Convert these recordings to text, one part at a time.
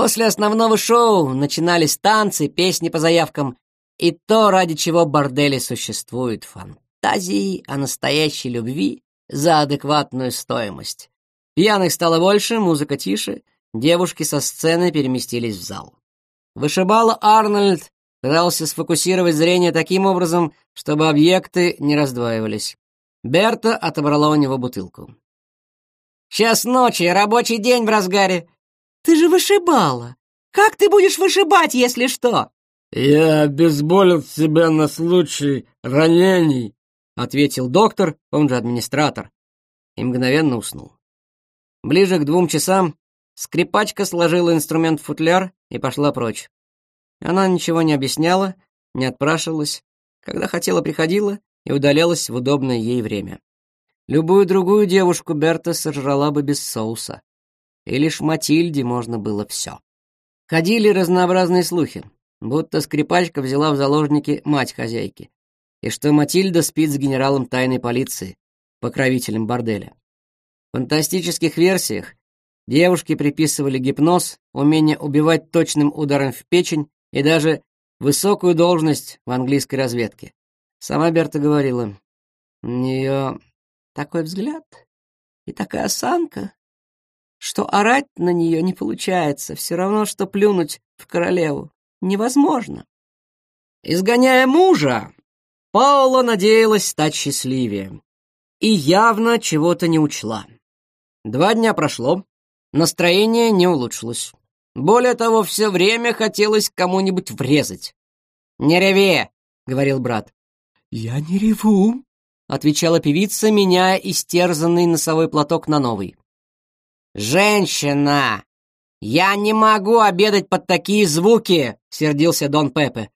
После основного шоу начинались танцы, песни по заявкам и то, ради чего бордели существуют фантазии о настоящей любви за адекватную стоимость. Пьяных стало больше, музыка тише, девушки со сцены переместились в зал. Вышибала Арнольд пытался сфокусировать зрение таким образом, чтобы объекты не раздваивались. Берта отобрала у него бутылку. «Час ночи, рабочий день в разгаре. Ты же вышибала! Как ты будешь вышибать, если что?» «Я обезболил себя на случай ранений», — ответил доктор, он же администратор, и мгновенно уснул. Ближе к двум часам скрипачка сложила инструмент в футляр и пошла прочь. Она ничего не объясняла, не отпрашивалась, когда хотела приходила и удалялась в удобное ей время. Любую другую девушку Берта сожрала бы без соуса и лишь Матильде можно было все. Ходили разнообразные слухи, будто скрипачка взяла в заложники мать хозяйки, и что Матильда спит с генералом тайной полиции, покровителем борделя. В фантастических версиях девушке приписывали гипноз, умение убивать точным ударом в печень и даже высокую должность в английской разведке. Сама Берта говорила, у нее такой взгляд и такая осанка, что орать на нее не получается, все равно, что плюнуть в королеву. Невозможно. Изгоняя мужа, Паула надеялась стать счастливее и явно чего-то не учла. Два дня прошло, настроение не улучшилось. Более того, все время хотелось кому-нибудь врезать. «Не реви!» — говорил брат. «Я не реву!» — отвечала певица, меняя истерзанный носовой платок на новый. «Женщина! Я не могу обедать под такие звуки!» — сердился Дон Пепе.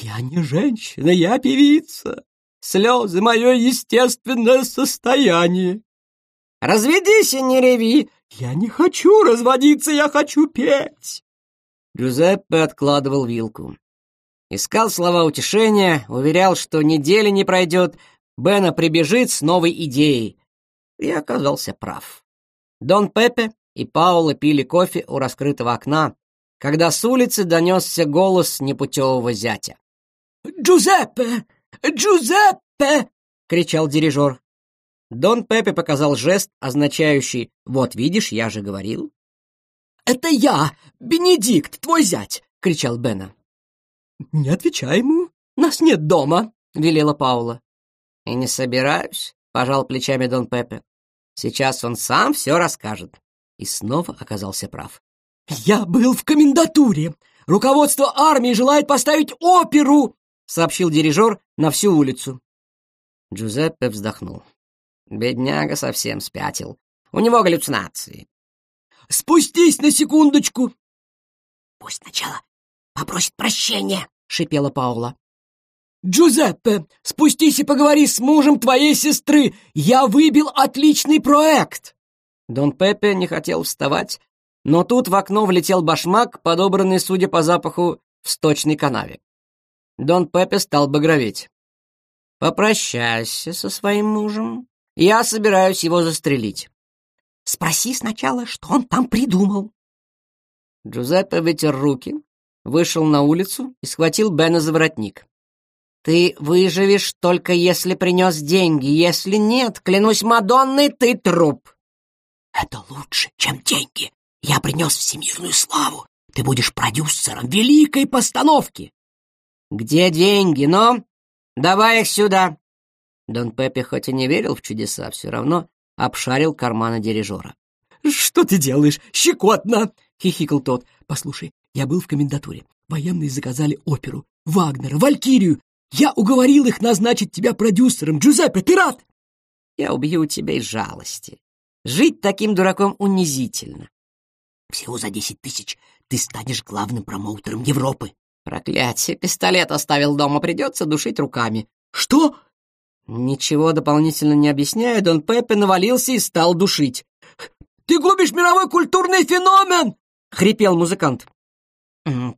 «Я не женщина, я певица. Слезы — мое естественное состояние». «Разведись и не реви!» «Я не хочу разводиться, я хочу петь!» Джузеппе откладывал вилку. Искал слова утешения, уверял, что недели не пройдет, Бена прибежит с новой идеей. И оказался прав. Дон Пепе и Паула пили кофе у раскрытого окна, когда с улицы донесся голос непутевого зятя. «Джузеппе! Джузеппе!» — кричал дирижер. Дон Пепе показал жест, означающий «Вот видишь, я же говорил». «Это я, Бенедикт, твой зять!» — кричал Бена. «Не отвечай ему, нас нет дома!» — велела Паула. «И не собираюсь», — пожал плечами Дон Пепе. Сейчас он сам все расскажет. И снова оказался прав. «Я был в комендатуре! Руководство армии желает поставить оперу!» — сообщил дирижер на всю улицу. Джузеппе вздохнул. Бедняга совсем спятил. У него галлюцинации. «Спустись на секундочку!» «Пусть сначала попросит прощения!» — шипела Паула. Джузеппе, спустись и поговори с мужем твоей сестры. Я выбил отличный проект!» Дон Пепе не хотел вставать, но тут в окно влетел башмак, подобранный, судя по запаху, в сточной канаве. Дон Пепе стал багроветь. «Попрощайся со своим мужем. Я собираюсь его застрелить». «Спроси сначала, что он там придумал». Джузеппе вытер руки, вышел на улицу и схватил Бена за воротник. Ты выживешь только если принес деньги. Если нет, клянусь Мадонной, ты труп. Это лучше, чем деньги. Я принес всемирную славу. Ты будешь продюсером великой постановки. Где деньги, но? Ну, давай их сюда. Дон Пеппи хоть и не верил в чудеса, все равно обшарил карманы дирижера. «Что ты делаешь? Щекотно!» — хихикал тот. «Послушай, я был в комендатуре. Военные заказали оперу. Вагнера, Валькирию. Я уговорил их назначить тебя продюсером. Джузеппе, ты рад? Я убью тебя из жалости. Жить таким дураком унизительно. Всего за десять тысяч ты станешь главным промоутером Европы. Проклятие, пистолет оставил дома, придется душить руками. Что? Ничего дополнительно не объясняя, Дон Пеппе навалился и стал душить. «Ты губишь мировой культурный феномен!» — хрипел музыкант.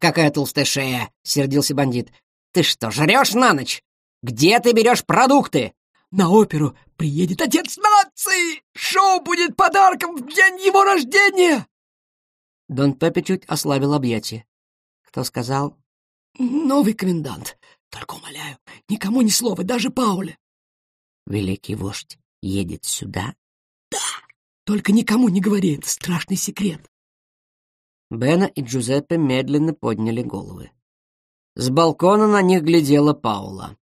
«Какая толстая шея!» — сердился бандит. Ты что, жрешь на ночь? Где ты берешь продукты? На оперу приедет отец нации! Шоу будет подарком в день его рождения!» Дон Пепе чуть ослабил объятия. Кто сказал? «Новый комендант. Только умоляю, никому ни слова, даже Пауле». «Великий вождь едет сюда?» «Да! Только никому не говори, это страшный секрет». Бена и Джузеппе медленно подняли головы. С балкона на них глядела Паула.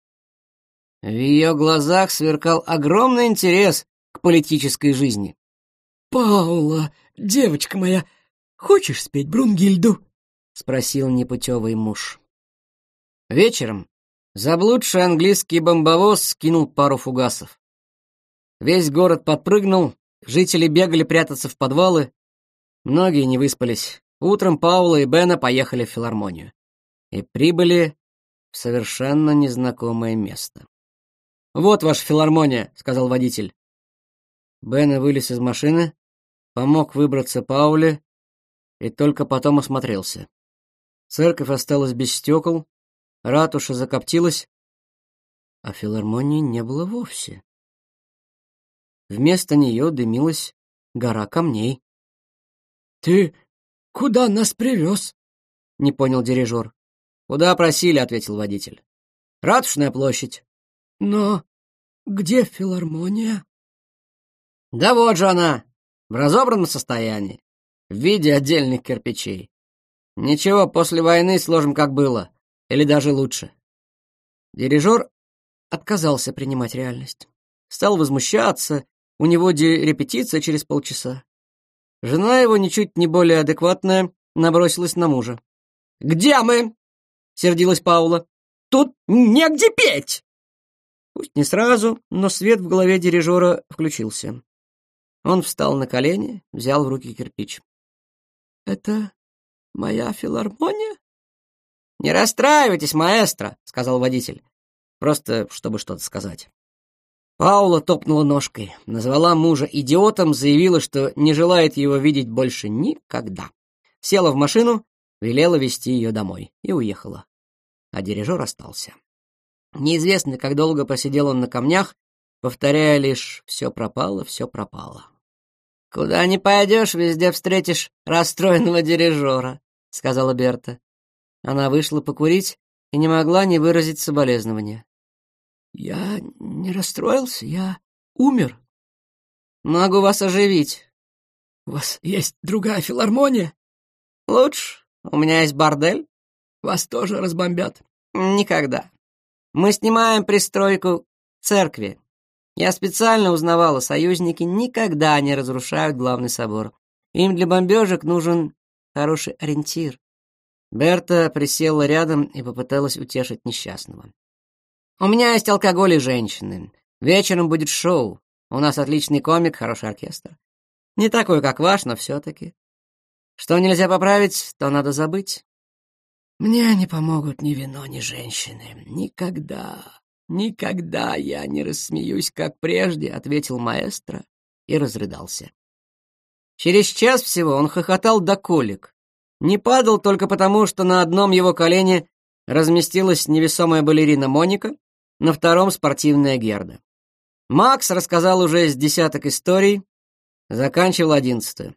В ее глазах сверкал огромный интерес к политической жизни. «Паула, девочка моя, хочешь спеть Брунгильду?» — спросил непутевый муж. Вечером заблудший английский бомбовоз скинул пару фугасов. Весь город подпрыгнул, жители бегали прятаться в подвалы, многие не выспались. Утром Паула и Бена поехали в филармонию и прибыли в совершенно незнакомое место. «Вот ваша филармония», — сказал водитель. Бен вылез из машины, помог выбраться Пауле и только потом осмотрелся. Церковь осталась без стекол, ратуша закоптилась, а филармонии не было вовсе. Вместо нее дымилась гора камней. «Ты куда нас привез?» — не понял дирижер. «Куда просили?» — ответил водитель. «Ратушная площадь». «Но где филармония?» «Да вот же она, в разобранном состоянии, в виде отдельных кирпичей. Ничего, после войны сложим как было, или даже лучше». Дирижер отказался принимать реальность. Стал возмущаться, у него репетиция через полчаса. Жена его, ничуть не более адекватная, набросилась на мужа. «Где мы?» сердилась Паула. «Тут негде петь!» Пусть не сразу, но свет в голове дирижера включился. Он встал на колени, взял в руки кирпич. «Это моя филармония?» «Не расстраивайтесь, маэстро», — сказал водитель, просто чтобы что-то сказать. Паула топнула ножкой, назвала мужа идиотом, заявила, что не желает его видеть больше никогда. Села в машину, велела вести ее домой и уехала а дирижер остался. Неизвестно, как долго посидел он на камнях, повторяя лишь «все пропало, все пропало». «Куда не пойдешь, везде встретишь расстроенного дирижера», — сказала Берта. Она вышла покурить и не могла не выразить соболезнования. «Я не расстроился, я умер». «Могу вас оживить». «У вас есть другая филармония?» «Лучше. У меня есть бордель. Вас тоже разбомбят? Никогда. Мы снимаем пристройку церкви. Я специально узнавала, союзники никогда не разрушают главный собор. Им для бомбежек нужен хороший ориентир. Берта присела рядом и попыталась утешить несчастного. «У меня есть алкоголь и женщины. Вечером будет шоу. У нас отличный комик, хороший оркестр. Не такой, как ваш, но все-таки. Что нельзя поправить, то надо забыть. Мне помогут ни вино, ни женщины. Никогда, никогда я не рассмеюсь, как прежде, — ответил маэстро и разрыдался. Через час всего он хохотал до колик. Не падал только потому, что на одном его колене разместилась невесомая балерина Моника, на втором — спортивная Герда. Макс рассказал уже с десяток историй, заканчивал одиннадцатую.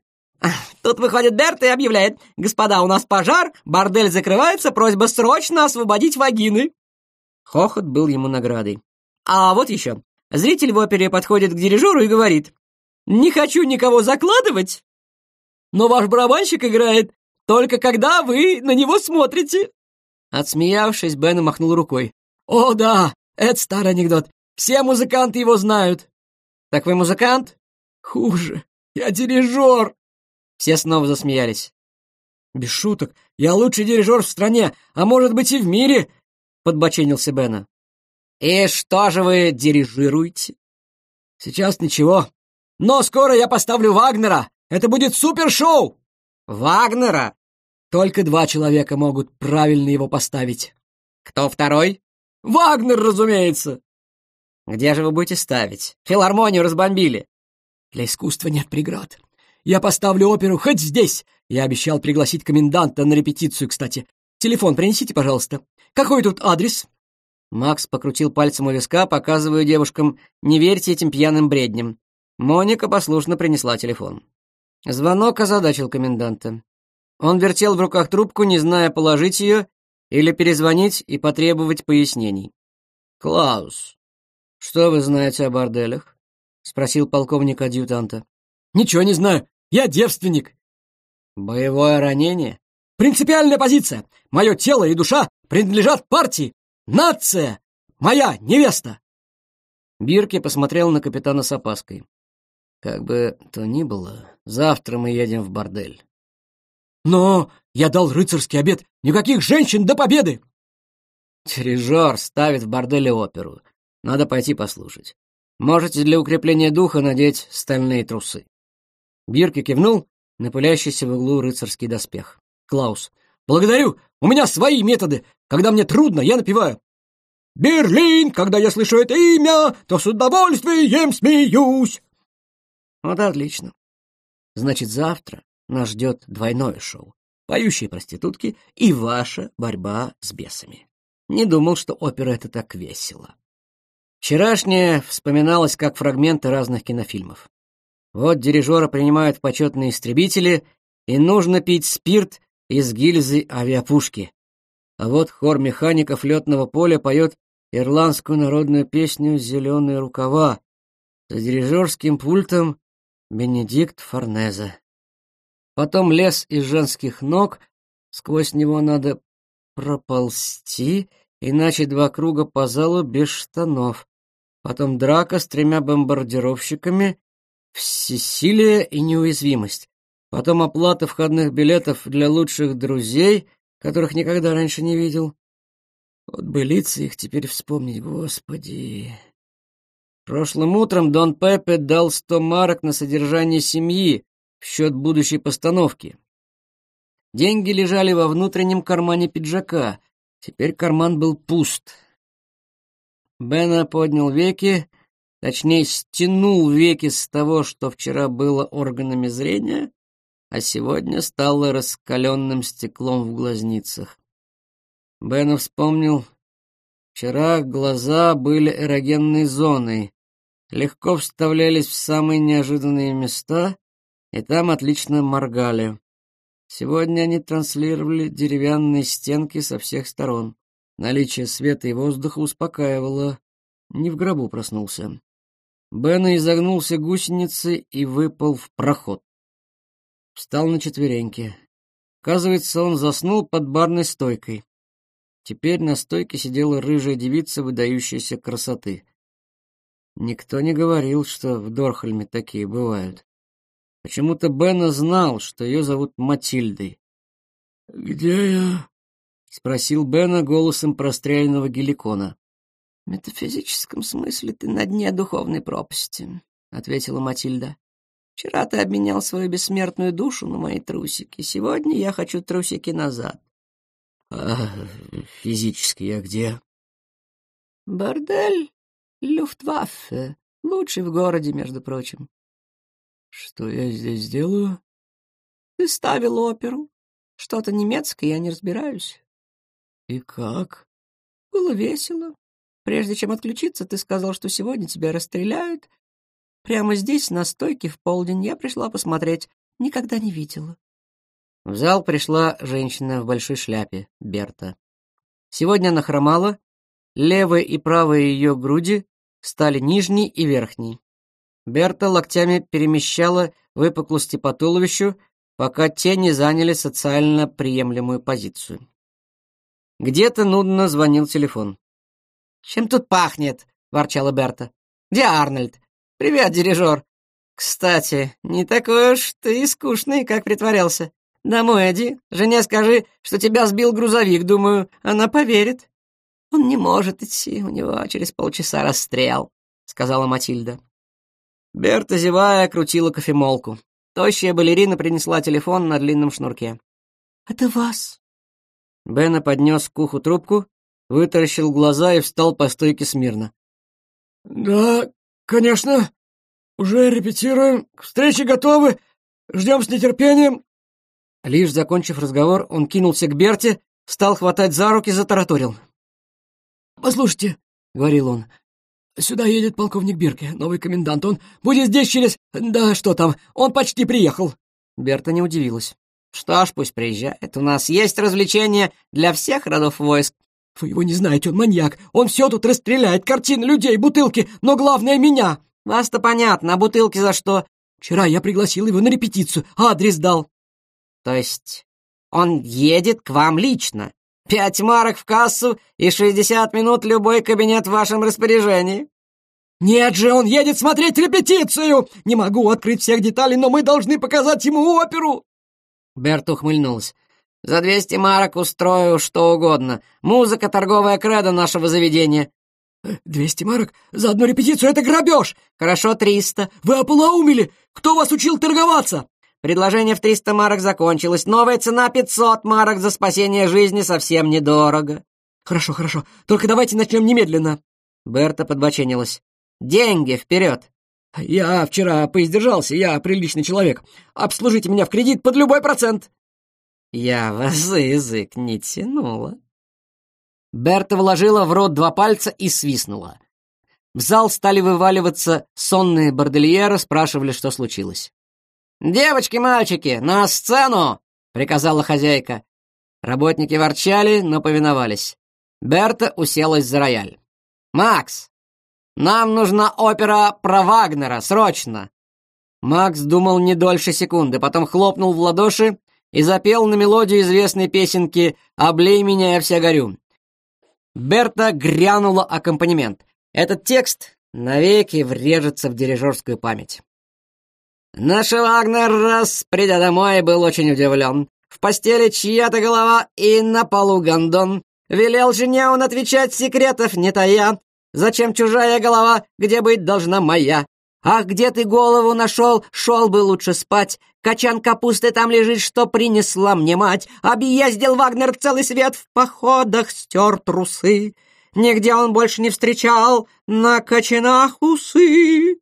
Тут выходит Берт и объявляет, «Господа, у нас пожар, бордель закрывается, просьба срочно освободить вагины». Хохот был ему наградой. А вот еще. Зритель в опере подходит к дирижеру и говорит, «Не хочу никого закладывать, но ваш барабанщик играет, только когда вы на него смотрите». Отсмеявшись, Бен махнул рукой. «О, да, это старый анекдот. Все музыканты его знают». «Так вы музыкант?» «Хуже. Я дирижер», все снова засмеялись. «Без шуток, я лучший дирижер в стране, а может быть и в мире!» — подбоченился Бена. «И что же вы дирижируете?» «Сейчас ничего. Но скоро я поставлю Вагнера! Это будет супершоу!» «Вагнера?» «Только два человека могут правильно его поставить». «Кто второй?» «Вагнер, разумеется!» «Где же вы будете ставить? Филармонию разбомбили!» «Для искусства нет преград», я поставлю оперу хоть здесь. Я обещал пригласить коменданта на репетицию, кстати. Телефон принесите, пожалуйста. Какой тут адрес? Макс покрутил пальцем у виска, показывая девушкам: "Не верьте этим пьяным бредням". Моника послушно принесла телефон. Звонок озадачил коменданта. Он вертел в руках трубку, не зная, положить ее или перезвонить и потребовать пояснений. «Клаус, что вы знаете о борделях?» — спросил полковник адъютанта. «Ничего не знаю. Я девственник. Боевое ранение? Принципиальная позиция. Мое тело и душа принадлежат партии. Нация! Моя невеста!» Бирке посмотрел на капитана с опаской. «Как бы то ни было, завтра мы едем в бордель». «Но я дал рыцарский обед! Никаких женщин до победы!» «Дирижер ставит в борделе оперу. Надо пойти послушать. Можете для укрепления духа надеть стальные трусы». Бирки кивнул на пылящийся в углу рыцарский доспех. Клаус. «Благодарю! У меня свои методы! Когда мне трудно, я напеваю. Берлин, когда я слышу это имя, то с удовольствием смеюсь!» «Вот отлично. Значит, завтра нас ждет двойное шоу. Поющие проститутки и ваша борьба с бесами. Не думал, что опера — это так весело». Вчерашнее вспоминалось как фрагменты разных кинофильмов. Вот дирижера принимают почетные истребители, и нужно пить спирт из гильзы авиапушки. А вот хор механиков летного поля поет ирландскую народную песню «Зеленые рукава» за дирижерским пультом Бенедикт Форнезе. Потом лес из женских ног, сквозь него надо проползти, иначе два круга по залу без штанов. Потом драка с тремя бомбардировщиками всесилие и неуязвимость. Потом оплата входных билетов для лучших друзей, которых никогда раньше не видел. Вот бы лица их теперь вспомнить, господи. Прошлым утром Дон Пепе дал сто марок на содержание семьи в счет будущей постановки. Деньги лежали во внутреннем кармане пиджака. Теперь карман был пуст. Бена поднял веки, точнее, стянул веки с того, что вчера было органами зрения, а сегодня стало раскаленным стеклом в глазницах. Бен вспомнил, вчера глаза были эрогенной зоной, легко вставлялись в самые неожиданные места и там отлично моргали. Сегодня они транслировали деревянные стенки со всех сторон. Наличие света и воздуха успокаивало. Не в гробу проснулся. Бена изогнулся гусеницей и выпал в проход. Встал на четвереньки. Оказывается, он заснул под барной стойкой. Теперь на стойке сидела рыжая девица выдающейся красоты. Никто не говорил, что в Дорхальме такие бывают. Почему-то Бена знал, что ее зовут Матильдой. «Где я?» — спросил Бена голосом простреленного геликона. «Это в физическом смысле ты на дне духовной пропасти», — ответила Матильда. «Вчера ты обменял свою бессмертную душу на мои трусики. Сегодня я хочу трусики назад». «А физически я где?» «Бордель Люфтваффе. Лучший в городе, между прочим». «Что я здесь делаю?» «Ты ставил оперу. Что-то немецкое, я не разбираюсь». «И как?» «Было весело. Прежде чем отключиться, ты сказал, что сегодня тебя расстреляют. Прямо здесь, на стойке, в полдень, я пришла посмотреть. Никогда не видела. В зал пришла женщина в большой шляпе, Берта. Сегодня она хромала. Левая и правая ее груди стали нижней и верхней. Берта локтями перемещала выпуклости по туловищу, пока те не заняли социально приемлемую позицию. Где-то нудно звонил телефон. Чем тут пахнет?» — ворчала Берта. «Где Арнольд? Привет, дирижер!» «Кстати, не такой уж ты и скучный, как притворялся. Домой иди, жене скажи, что тебя сбил грузовик, думаю, она поверит». «Он не может идти, у него через полчаса расстрел», — сказала Матильда. Берта, зевая, крутила кофемолку. Тощая балерина принесла телефон на длинном шнурке. «Это вас». Бена поднес к уху трубку вытаращил глаза и встал по стойке смирно. «Да, конечно. Уже репетируем. К встрече готовы. Ждем с нетерпением». Лишь закончив разговор, он кинулся к Берте, стал хватать за руки, затараторил. «Послушайте», — говорил он, — «сюда едет полковник Бирке, новый комендант. Он будет здесь через... Да что там, он почти приехал». Берта не удивилась. «Что ж, пусть приезжает. У нас есть развлечения для всех родов войск. Вы его не знаете, он маньяк. Он все тут расстреляет, картины, людей, бутылки, но главное меня. Вас-то понятно, а бутылки за что? Вчера я пригласил его на репетицию, а адрес дал. То есть он едет к вам лично? Пять марок в кассу и шестьдесят минут любой кабинет в вашем распоряжении. «Нет же, он едет смотреть репетицию! Не могу открыть всех деталей, но мы должны показать ему оперу!» Берт ухмыльнулась. За двести марок устрою что угодно. Музыка — торговая кредо нашего заведения». Э, «Двести марок? За одну репетицию? Это грабеж!» «Хорошо, триста. Вы ополоумели! Кто вас учил торговаться?» Предложение в триста марок закончилось. Новая цена пятьсот марок за спасение жизни совсем недорого. Хорошо, хорошо. Только давайте начнем немедленно. Берта подбоченилась. Деньги вперед. Я вчера поиздержался, я приличный человек. Обслужите меня в кредит под любой процент. Я вас за язык не тянула. Берта вложила в рот два пальца и свистнула. В зал стали вываливаться сонные бордельеры, спрашивали, что случилось. «Девочки, мальчики, на сцену!» — приказала хозяйка. Работники ворчали, но повиновались. Берта уселась за рояль. «Макс, нам нужна опера про Вагнера, срочно!» Макс думал не дольше секунды, потом хлопнул в ладоши, и запел на мелодию известной песенки «Облей меня, я вся горю». Берта грянула аккомпанемент. Этот текст навеки врежется в дирижерскую память. Наш Вагнер, раз придя домой, был очень удивлен. В постели чья-то голова и на полу гондон. Велел жене он отвечать секретов, не тая. Зачем чужая голова, где быть должна моя? «Ах, где ты голову нашел? Шел бы лучше спать! Качан капусты там лежит, что принесла мне мать! Объездил Вагнер целый свет, в походах стер трусы! Нигде он больше не встречал на качанах усы!»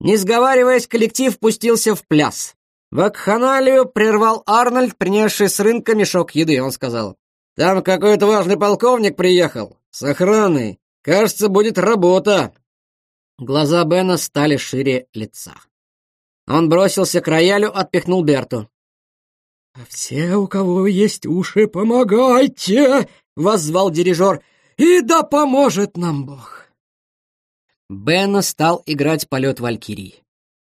Не сговариваясь, коллектив пустился в пляс. Вакханалию прервал Арнольд, принесший с рынка мешок еды. Он сказал, «Там какой-то важный полковник приехал, с охраной. Кажется, будет работа. Глаза Бена стали шире лица. Он бросился к роялю, отпихнул Берту. «А «Все, у кого есть уши, помогайте!» — воззвал дирижер. «И да поможет нам Бог!» Бена стал играть полет Валькирии.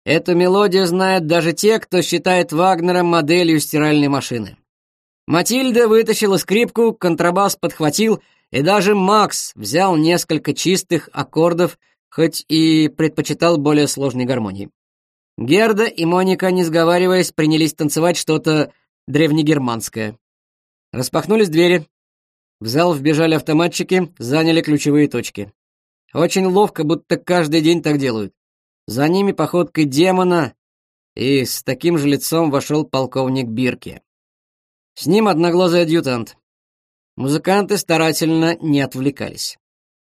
Эту мелодию знают даже те, кто считает Вагнера моделью стиральной машины. Матильда вытащила скрипку, контрабас подхватил, и даже Макс взял несколько чистых аккордов — хоть и предпочитал более сложные гармонии. Герда и Моника, не сговариваясь, принялись танцевать что-то древнегерманское. Распахнулись двери. В зал вбежали автоматчики, заняли ключевые точки. Очень ловко, будто каждый день так делают. За ними походкой демона, и с таким же лицом вошел полковник Бирки. С ним одноглазый адъютант. Музыканты старательно не отвлекались.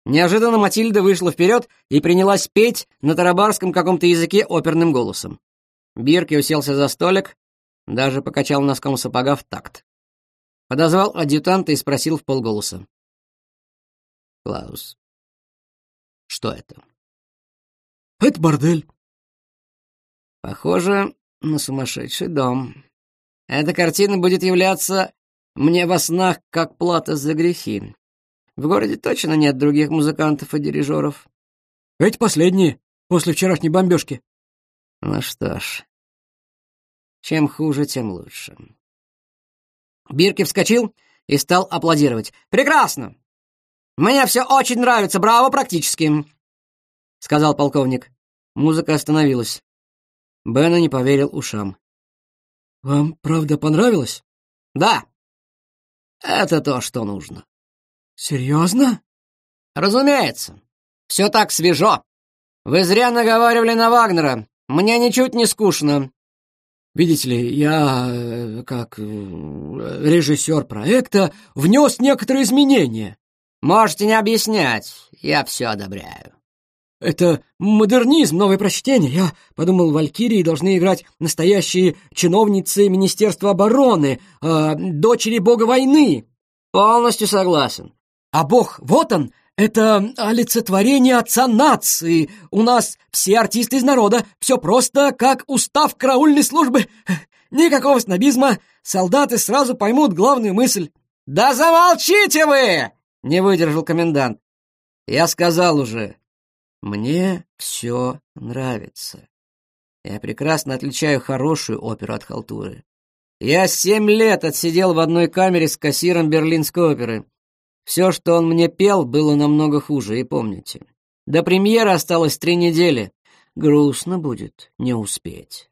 Неожиданно Матильда вышла вперед и принялась петь на тарабарском каком-то языке оперным голосом. Бирки уселся за столик, даже покачал носком сапога в такт. Подозвал адъютанта и спросил в полголоса. «Клаус, что это?» «Это бордель». «Похоже на сумасшедший дом. Эта картина будет являться мне во снах как плата за грехи. В городе точно нет других музыкантов и дирижеров. Эти последние, после вчерашней бомбежки. Ну что ж, чем хуже, тем лучше. Бирки вскочил и стал аплодировать. «Прекрасно! Мне все очень нравится, браво практически!» — сказал полковник. Музыка остановилась. Бена не поверил ушам. «Вам правда понравилось?» «Да. Это то, что нужно». Серьезно? Разумеется. Все так свежо. Вы зря наговаривали на Вагнера. Мне ничуть не скучно. Видите ли, я, э, как э, режиссер проекта, внес некоторые изменения. Можете не объяснять, я все одобряю. Это модернизм, новое прочтение. Я подумал, валькирии должны играть настоящие чиновницы Министерства обороны, э, дочери бога войны. Полностью согласен а Бог, вот он, это олицетворение отца нации. У нас все артисты из народа, все просто, как устав караульной службы. Никакого снобизма, солдаты сразу поймут главную мысль. «Да замолчите вы!» — не выдержал комендант. «Я сказал уже, мне все нравится. Я прекрасно отличаю хорошую оперу от халтуры. Я семь лет отсидел в одной камере с кассиром Берлинской оперы. Все, что он мне пел, было намного хуже, и помните. До премьеры осталось три недели. Грустно будет не успеть.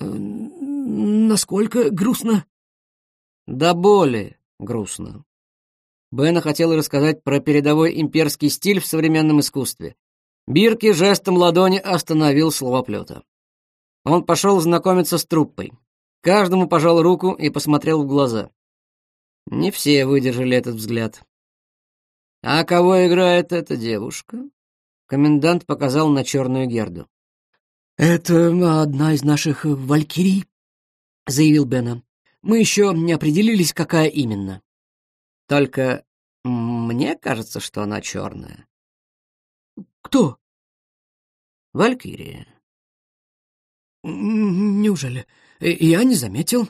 Э, насколько грустно? До боли грустно. Бена хотела рассказать про передовой имперский стиль в современном искусстве. Бирки жестом ладони остановил словоплета. Он пошел знакомиться с труппой. Каждому пожал руку и посмотрел в глаза. Не все выдержали этот взгляд. «А кого играет эта девушка?» Комендант показал на черную Герду. «Это одна из наших э, валькирий», — заявил Бена. «Мы еще не определились, какая именно». «Только мне кажется, что она черная». «Кто?» «Валькирия». «Неужели? Э, я не заметил».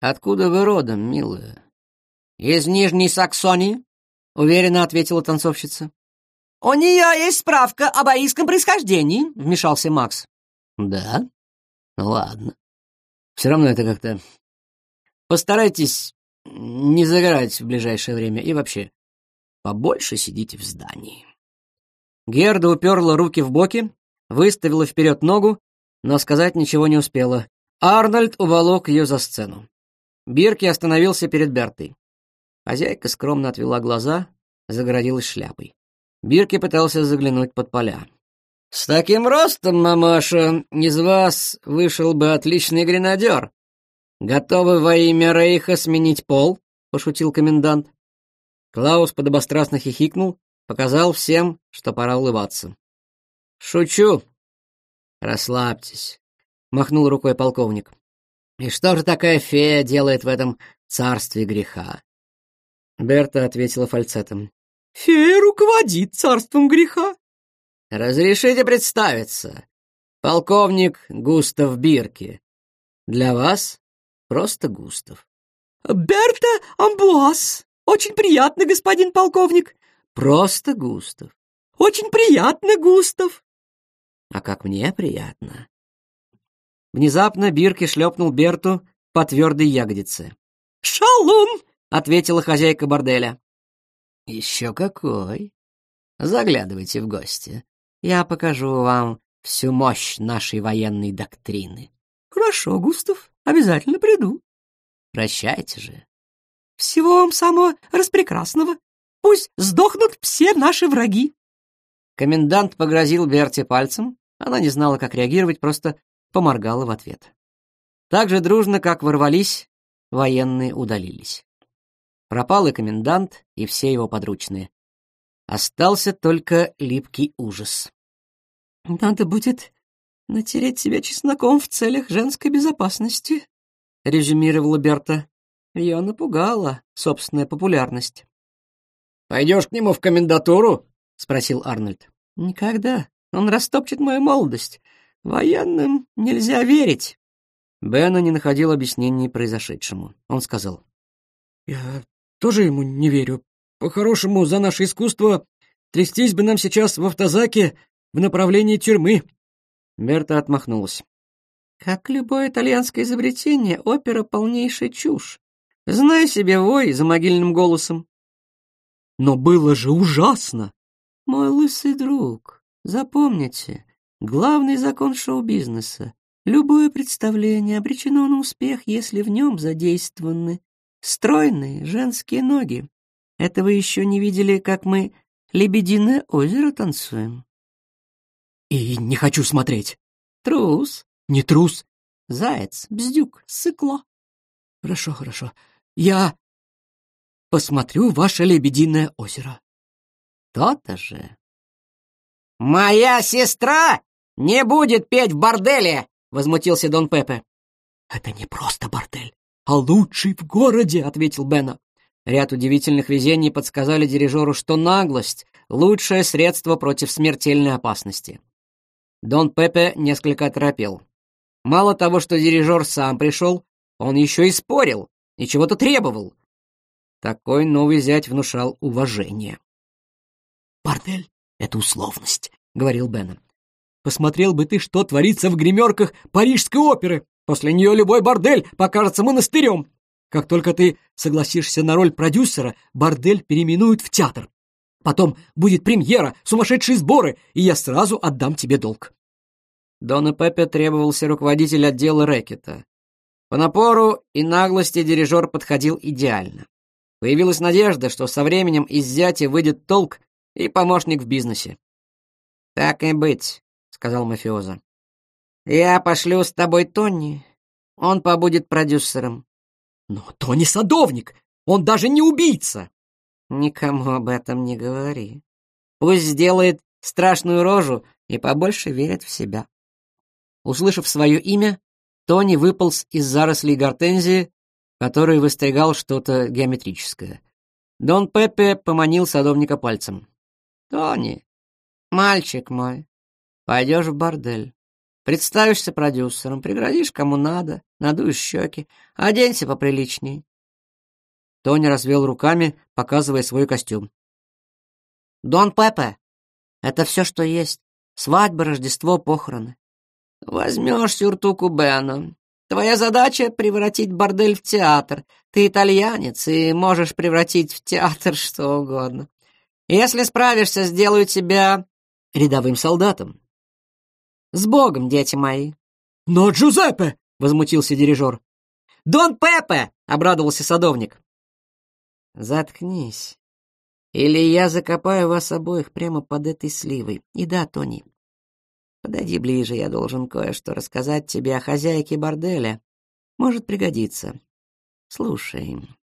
«Откуда вы родом, милая?» «Из Нижней Саксонии», — уверенно ответила танцовщица. «У нее есть справка об аистском происхождении», — вмешался Макс. «Да? Ну ладно. Все равно это как-то... Постарайтесь не загорать в ближайшее время и вообще побольше сидите в здании». Герда уперла руки в боки, выставила вперед ногу, но сказать ничего не успела. Арнольд уволок ее за сцену. Бирки остановился перед Бертой. Хозяйка скромно отвела глаза, загородилась шляпой. Бирки пытался заглянуть под поля. «С таким ростом, мамаша, из вас вышел бы отличный гренадер. Готовы во имя Рейха сменить пол?» — пошутил комендант. Клаус подобострастно хихикнул, показал всем, что пора улыбаться. «Шучу!» «Расслабьтесь», — махнул рукой полковник. «И что же такая фея делает в этом царстве греха?» Берта ответила фальцетом. «Фея руководит царством греха». «Разрешите представиться. Полковник Густав Бирки. Для вас просто Густав». «Берта Амбуаз. Очень приятно, господин полковник». «Просто Густав». «Очень Внезапно Бирки шлепнул Берту по твердой ягодице. «Шалун!» — ответила хозяйка борделя. «Еще какой! Заглядывайте в гости. Я покажу вам всю мощь нашей военной доктрины». «Хорошо, Густав, обязательно приду». «Прощайте же». «Всего вам самого распрекрасного. Пусть сдохнут все наши враги». Комендант погрозил Берте пальцем. Она не знала, как реагировать, просто поморгала в ответ. Так же дружно, как ворвались, военные удалились. Пропал и комендант, и все его подручные. Остался только липкий ужас. «Надо будет натереть себя чесноком в целях женской безопасности», — резюмировала Берта. Ее напугала собственная популярность. «Пойдешь к нему в комендатуру?» — спросил Арнольд. «Никогда. Он растопчет мою молодость. Военным нельзя верить. Бена не находил объяснений произошедшему. Он сказал: "Я тоже ему не верю. По-хорошему, за наше искусство трястись бы нам сейчас в автозаке в направлении тюрьмы". Берта отмахнулась. Как любое итальянское изобретение, опера полнейшая чушь. Знай себе вой за могильным голосом. Но было же ужасно. Мой лысый друг, запомните, Главный закон шоу-бизнеса. Любое представление обречено на успех, если в нем задействованы стройные женские ноги. Это вы еще не видели, как мы «Лебединое озеро» танцуем. И не хочу смотреть. Трус. Не трус. Заяц, бздюк, сыкло. Хорошо, хорошо. Я посмотрю ваше «Лебединое озеро». То-то же. «Моя сестра «Не будет петь в борделе!» — возмутился Дон Пепе. «Это не просто бордель, а лучший в городе!» — ответил Бена. Ряд удивительных везений подсказали дирижеру, что наглость — лучшее средство против смертельной опасности. Дон Пепе несколько оторопел. Мало того, что дирижер сам пришел, он еще и спорил, и чего-то требовал. Такой новый зять внушал уважение. «Бордель — это условность», — говорил Беннон. Посмотрел бы ты, что творится в гримерках парижской оперы. После нее любой бордель покажется монастырем. Как только ты согласишься на роль продюсера, бордель переименуют в театр. Потом будет премьера, сумасшедшие сборы, и я сразу отдам тебе долг». Дона Пепе требовался руководитель отдела рэкета. По напору и наглости дирижер подходил идеально. Появилась надежда, что со временем из зятя выйдет толк и помощник в бизнесе. «Так и быть сказал мафиоза. «Я пошлю с тобой Тони. Он побудет продюсером». «Но Тони садовник! Он даже не убийца!» «Никому об этом не говори. Пусть сделает страшную рожу и побольше верит в себя». Услышав свое имя, Тони выполз из зарослей гортензии, который выстригал что-то геометрическое. Дон Пепе поманил садовника пальцем. «Тони, мальчик мой, Пойдешь в бордель. Представишься продюсером, приградишь кому надо, надуешь щеки, оденься поприличней. Тони развел руками, показывая свой костюм. «Дон Пепе! Это все, что есть. Свадьба, Рождество, похороны. Возьмешь сюртуку Бена. Твоя задача — превратить бордель в театр. Ты итальянец и можешь превратить в театр что угодно. Если справишься, сделаю тебя рядовым солдатом. «С Богом, дети мои!» «Но Джузеппе!» — возмутился дирижер. «Дон Пепе!» — обрадовался садовник. «Заткнись, или я закопаю вас обоих прямо под этой сливой. И да, Тони, подойди ближе, я должен кое-что рассказать тебе о хозяйке борделя. Может пригодиться. Слушай,